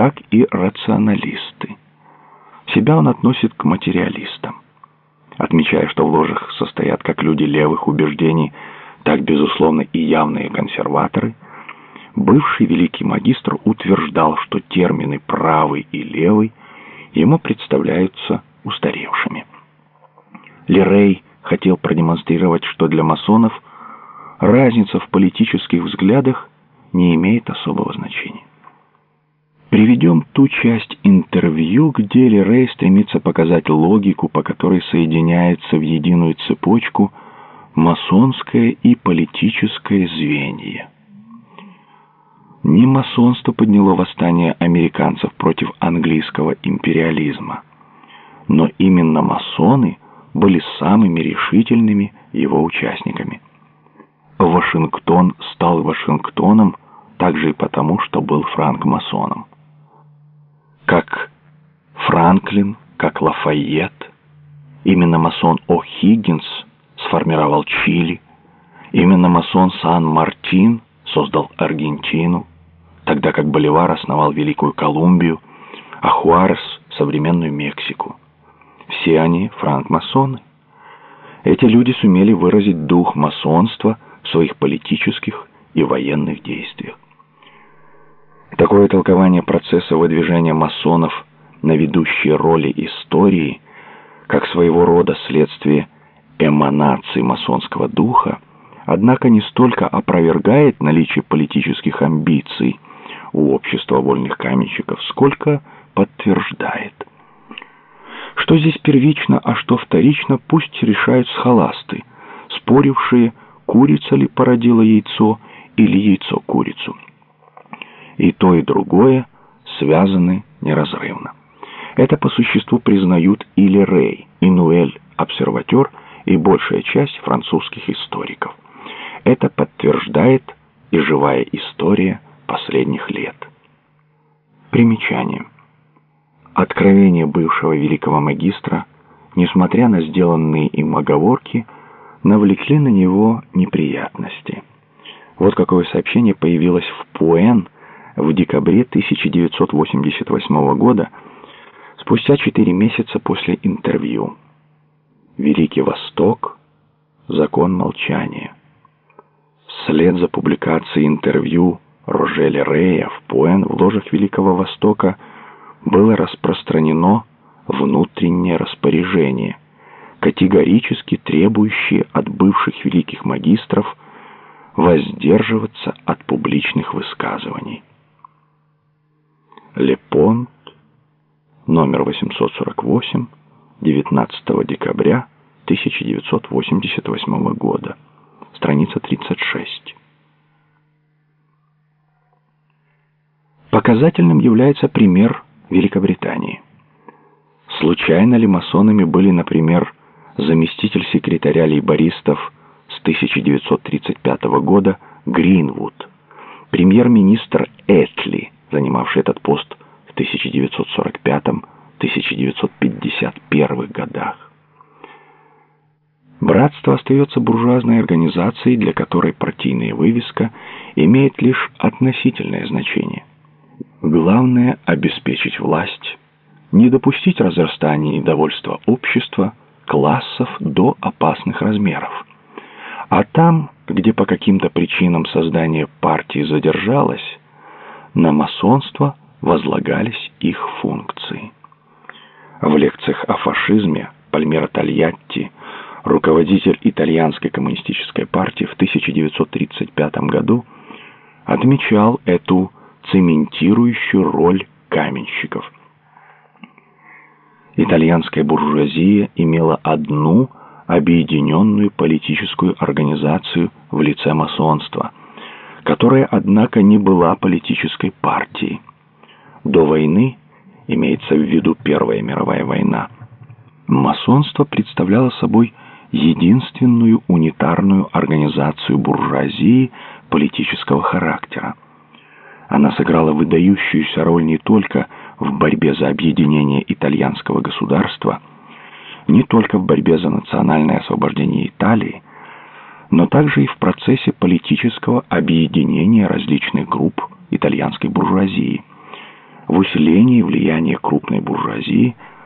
так и рационалисты. Себя он относит к материалистам. Отмечая, что в ложах состоят как люди левых убеждений, так, безусловно, и явные консерваторы, бывший великий магистр утверждал, что термины «правый» и «левый» ему представляются устаревшими. Лерей хотел продемонстрировать, что для масонов разница в политических взглядах не имеет особого значения. Приведем ту часть интервью, где Лерей стремится показать логику, по которой соединяется в единую цепочку масонское и политическое звенья. Не масонство подняло восстание американцев против английского империализма, но именно масоны были самыми решительными его участниками. Вашингтон стал Вашингтоном также и потому, что был франкмасоном. Как Франклин, как Лафайет, именно масон О'Хиггинс сформировал Чили, именно масон Сан-Мартин создал Аргентину, тогда как Боливар основал Великую Колумбию, а Хуарес — современную Мексику. Все они франкмасоны. Эти люди сумели выразить дух масонства в своих политических и военных действиях. Такое толкование процесса выдвижения масонов на ведущие роли истории, как своего рода следствие эманации масонского духа, однако не столько опровергает наличие политических амбиций у общества вольных каменщиков, сколько подтверждает. Что здесь первично, а что вторично, пусть решают схоласты, спорившие, курица ли породила яйцо или яйцо курицу. И то, и другое связаны неразрывно. Это по существу признают и Лерей, и Нуэль, обсерватер, и большая часть французских историков. Это подтверждает и живая история последних лет. Примечание. Откровения бывшего великого магистра, несмотря на сделанные им оговорки, навлекли на него неприятности. Вот какое сообщение появилось в Пуэн в декабре 1988 года, спустя четыре месяца после интервью. Великий Восток. Закон молчания. Вслед за публикацией интервью Рожеля Рея в Пуэн в ложах Великого Востока было распространено внутреннее распоряжение, категорически требующее от бывших великих магистров воздерживаться от публичных высказываний. Лепонт, номер 848, 19 декабря 1988 года, страница 36. Показательным является пример Великобритании. Случайно ли масонами были, например, заместитель секретаря лейбористов с 1935 года Гринвуд, премьер-министр Этли, занимавший этот пост 1945-1951 годах. Братство остается буржуазной организацией, для которой партийная вывеска имеет лишь относительное значение. Главное – обеспечить власть, не допустить разрастания недовольства общества, классов до опасных размеров. А там, где по каким-то причинам создание партии задержалось, на масонство возлагались их функции. В лекциях о фашизме Пальмера Тольятти, руководитель итальянской коммунистической партии в 1935 году, отмечал эту цементирующую роль каменщиков. Итальянская буржуазия имела одну объединенную политическую организацию в лице масонства – которая, однако, не была политической партией. До войны, имеется в виду Первая мировая война, масонство представляло собой единственную унитарную организацию буржуазии политического характера. Она сыграла выдающуюся роль не только в борьбе за объединение итальянского государства, не только в борьбе за национальное освобождение Италии, но также и в процессе политического объединения различных групп итальянской буржуазии. В усилении влияния крупной буржуазии –